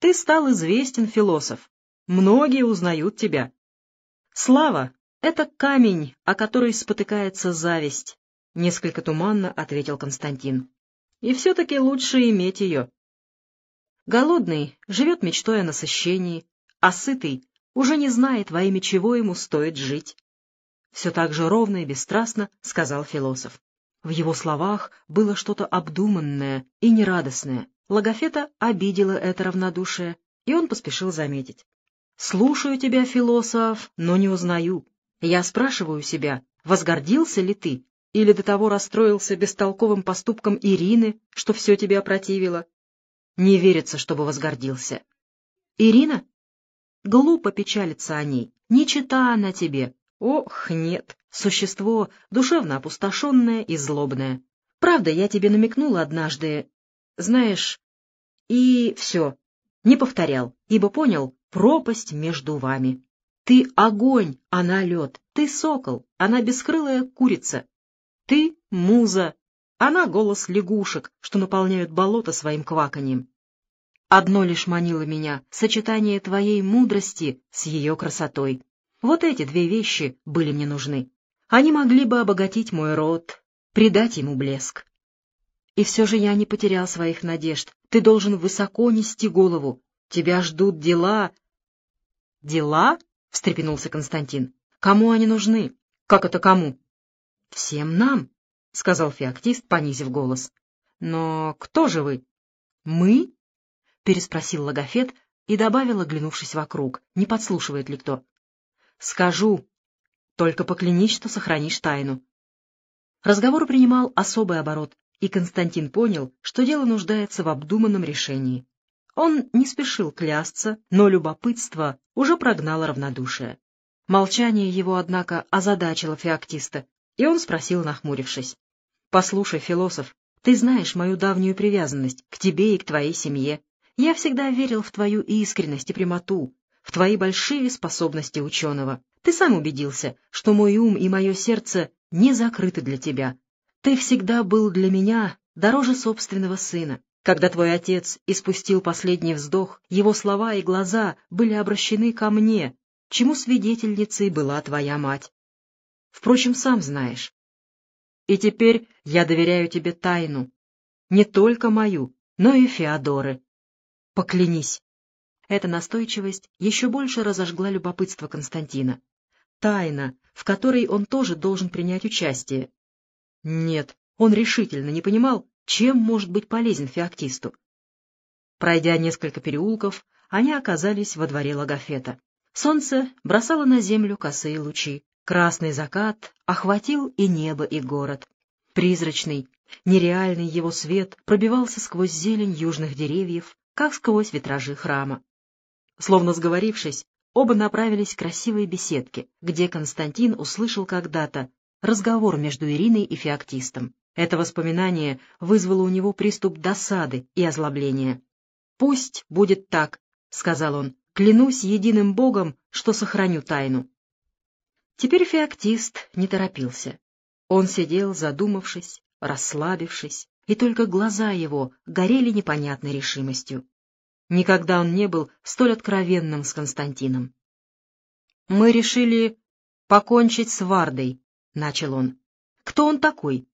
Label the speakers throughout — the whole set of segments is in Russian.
Speaker 1: Ты стал известен, философ. Многие узнают тебя. Слава — это камень, о который спотыкается зависть, — несколько туманно ответил Константин. И все-таки лучше иметь ее. Голодный живет мечтой о насыщении, а сытый уже не знает, во имя чего ему стоит жить. Все так же ровно и бесстрастно сказал философ. В его словах было что-то обдуманное и нерадостное. Логофета обидела это равнодушие, и он поспешил заметить. «Слушаю тебя, философ, но не узнаю. Я спрашиваю себя, возгордился ли ты, или до того расстроился бестолковым поступком Ирины, что все тебе опротивило? Не верится, чтобы возгордился. Ирина? Глупо печалиться о ней. Не чита она тебе. Ох, нет. Существо душевно опустошенное и злобное. Правда, я тебе намекнула однажды. Знаешь, и все. Не повторял, ибо понял пропасть между вами. Ты огонь, она лед. Ты сокол, она бескрылая курица. Ты муза, она голос лягушек, что наполняют болото своим кваканьем. Одно лишь манило меня — сочетание твоей мудрости с ее красотой. Вот эти две вещи были мне нужны. Они могли бы обогатить мой род, придать ему блеск. И все же я не потерял своих надежд. Ты должен высоко нести голову. Тебя ждут дела. — Дела? — встрепенулся Константин. — Кому они нужны? — Как это кому? — Всем нам, — сказал феоктист, понизив голос. — Но кто же вы? — Мы? — переспросил Логофет и добавил, оглянувшись вокруг, не подслушивает ли кто. — Скажу. Только поклянись, что сохранишь тайну. Разговор принимал особый оборот, и Константин понял, что дело нуждается в обдуманном решении. Он не спешил клясться, но любопытство уже прогнало равнодушие. Молчание его, однако, озадачило феоктиста, и он спросил, нахмурившись. — Послушай, философ, ты знаешь мою давнюю привязанность к тебе и к твоей семье. Я всегда верил в твою искренность и прямоту, в твои большие способности ученого. Ты сам убедился, что мой ум и мое сердце не закрыты для тебя. Ты всегда был для меня дороже собственного сына. Когда твой отец испустил последний вздох, его слова и глаза были обращены ко мне, чему свидетельницей была твоя мать. Впрочем, сам знаешь. И теперь я доверяю тебе тайну, не только мою, но и Феодоры. Поклянись. Эта настойчивость еще больше разожгла любопытство Константина. Тайна, в которой он тоже должен принять участие. Нет, он решительно не понимал, чем может быть полезен феоктисту. Пройдя несколько переулков, они оказались во дворе Логофета. Солнце бросало на землю косые лучи. Красный закат охватил и небо, и город. Призрачный, нереальный его свет пробивался сквозь зелень южных деревьев, как сквозь витражи храма. Словно сговорившись, оба направились к красивой беседке, где Константин услышал когда-то разговор между Ириной и феоктистом. Это воспоминание вызвало у него приступ досады и озлобления. «Пусть будет так», — сказал он, — «клянусь единым Богом, что сохраню тайну». Теперь феоктист не торопился. Он сидел, задумавшись, расслабившись, и только глаза его горели непонятной решимостью. Никогда он не был столь откровенным с Константином. «Мы решили покончить с Вардой», — начал он. «Кто он такой?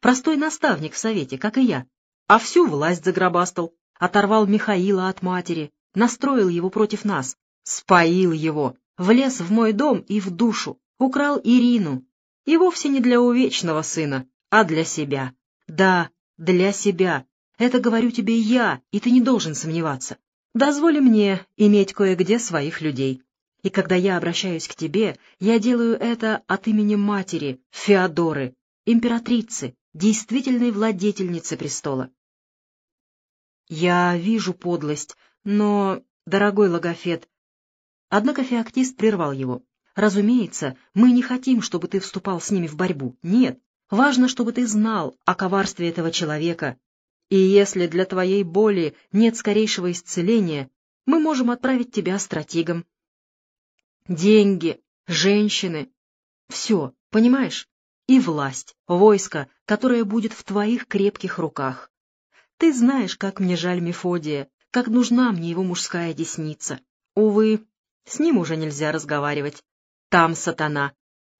Speaker 1: Простой наставник в совете, как и я, а всю власть загробастал, оторвал Михаила от матери, настроил его против нас, споил его, влез в мой дом и в душу, украл Ирину. И вовсе не для увечного сына, а для себя. Да, для себя. Это говорю тебе я, и ты не должен сомневаться. Дозволь мне иметь кое-где своих людей. И когда я обращаюсь к тебе, я делаю это от имени матери, Феодоры, императрицы, действительной владетельницы престола. Я вижу подлость, но, дорогой Логофет... Однако феоктист прервал его. Разумеется, мы не хотим, чтобы ты вступал с ними в борьбу. Нет, важно, чтобы ты знал о коварстве этого человека. И если для твоей боли нет скорейшего исцеления, мы можем отправить тебя стратегом. Деньги, женщины — все, понимаешь? И власть, войско, которое будет в твоих крепких руках. Ты знаешь, как мне жаль Мефодия. как нужна мне его мужская десница. Увы, с ним уже нельзя разговаривать. Там сатана.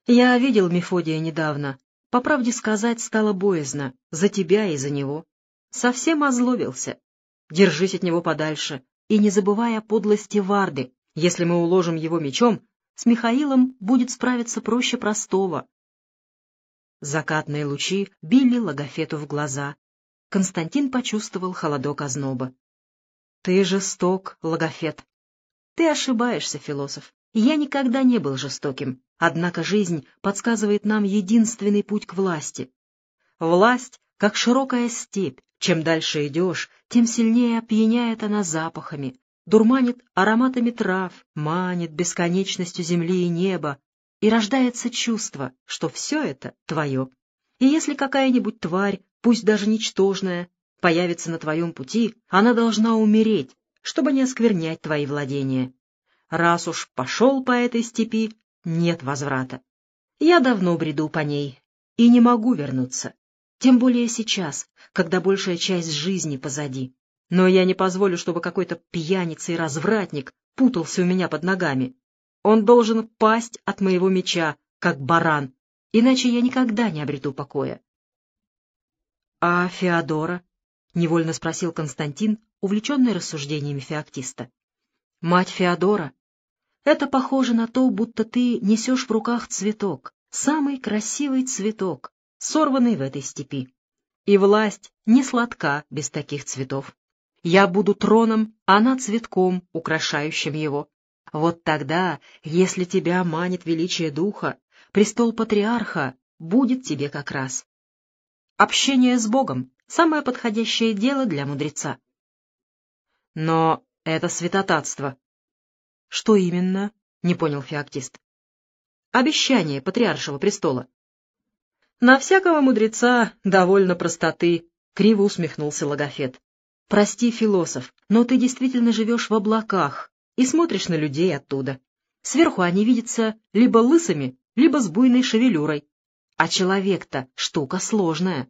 Speaker 1: Я видел Мефодия недавно. По правде сказать, стало боязно. За тебя и за него. Совсем озлобился. Держись от него подальше. И не забывай о подлости Варды. Если мы уложим его мечом, с Михаилом будет справиться проще простого. Закатные лучи били Логофету в глаза. Константин почувствовал холодок озноба. — Ты жесток, Логофет. — Ты ошибаешься, философ. Я никогда не был жестоким. Однако жизнь подсказывает нам единственный путь к власти. Власть, как широкая степь. Чем дальше идешь, тем сильнее опьяняет она запахами, дурманит ароматами трав, манит бесконечностью земли и неба, и рождается чувство, что все это твое. И если какая-нибудь тварь, пусть даже ничтожная, появится на твоем пути, она должна умереть, чтобы не осквернять твои владения. Раз уж пошел по этой степи, нет возврата. Я давно бреду по ней и не могу вернуться, тем более сейчас, когда большая часть жизни позади. Но я не позволю, чтобы какой-то пьяница и развратник путался у меня под ногами. Он должен пасть от моего меча, как баран, иначе я никогда не обрету покоя. — А Феодора? — невольно спросил Константин, увлеченный рассуждениями феоктиста. — Мать Феодора, это похоже на то, будто ты несешь в руках цветок, самый красивый цветок, сорванный в этой степи. И власть не сладка без таких цветов. Я буду троном, она цветком, украшающим его. Вот тогда, если тебя манит величие духа, престол патриарха будет тебе как раз. Общение с Богом — самое подходящее дело для мудреца. Но это святотатство. Что именно? — не понял феоктист. Обещание патриаршего престола. На всякого мудреца довольно простоты, — криво усмехнулся Логофет. Прости, философ, но ты действительно живешь в облаках, и смотришь на людей оттуда. Сверху они видятся либо лысыми, либо с буйной шевелюрой. А человек-то штука сложная.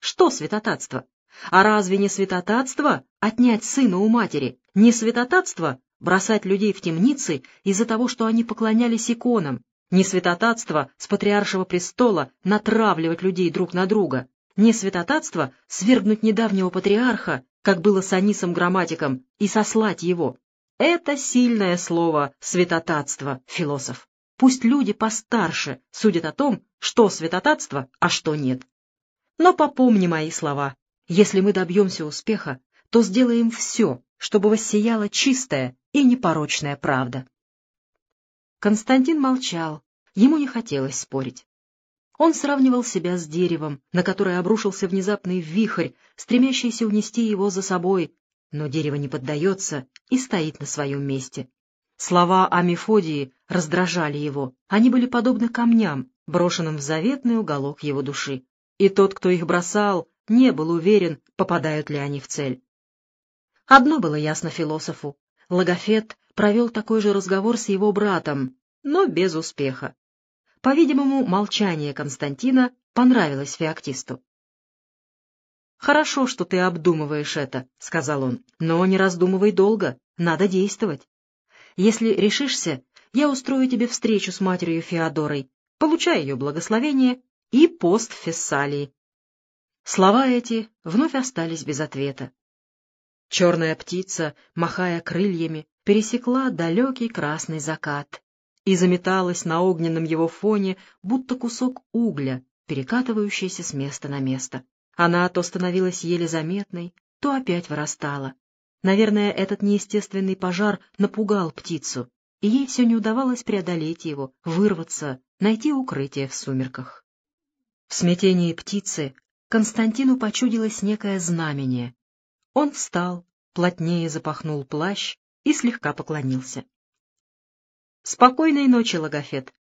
Speaker 1: Что святотатство? А разве не святотатство отнять сына у матери? Не святотатство бросать людей в темницы из-за того, что они поклонялись иконам? Не святотатство с патриаршего престола натравливать людей друг на друга? Не святотатство свергнуть недавнего патриарха, как было с Анисом Грамматиком, и сослать его? Это сильное слово «святотатство», философ. Пусть люди постарше судят о том, что святотатство, а что нет. Но попомни мои слова. Если мы добьемся успеха, то сделаем все, чтобы воссияла чистая и непорочная правда. Константин молчал, ему не хотелось спорить. Он сравнивал себя с деревом, на которое обрушился внезапный вихрь, стремящийся унести его за собой, но дерево не поддается и стоит на своем месте. Слова о Мефодии раздражали его, они были подобны камням, брошенным в заветный уголок его души. И тот, кто их бросал, не был уверен, попадают ли они в цель. Одно было ясно философу. Логофет провел такой же разговор с его братом, но без успеха. По-видимому, молчание Константина понравилось феоктисту. «Хорошо, что ты обдумываешь это», — сказал он, — «но не раздумывай долго, надо действовать. Если решишься, я устрою тебе встречу с матерью Феодорой, получай ее благословение и пост в Фессалии». Слова эти вновь остались без ответа. Черная птица, махая крыльями, пересекла далекий красный закат и заметалась на огненном его фоне, будто кусок угля, перекатывающийся с места на место. Она то становилась еле заметной, то опять вырастала. Наверное, этот неестественный пожар напугал птицу, и ей все не удавалось преодолеть его, вырваться, найти укрытие в сумерках. В смятении птицы Константину почудилось некое знамение. Он встал, плотнее запахнул плащ и слегка поклонился. — Спокойной ночи, Логофет.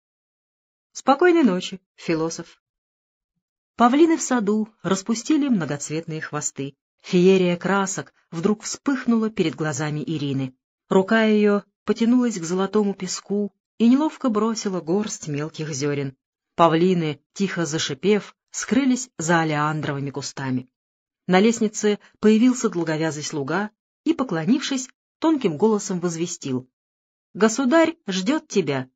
Speaker 1: — Спокойной ночи, философ. Павлины в саду распустили многоцветные хвосты. Феерия красок вдруг вспыхнула перед глазами Ирины. Рука ее потянулась к золотому песку и неловко бросила горсть мелких зерен. Павлины, тихо зашипев, скрылись за алиандровыми кустами. На лестнице появился долговязый слуга и, поклонившись, тонким голосом возвестил. «Государь ждет тебя!»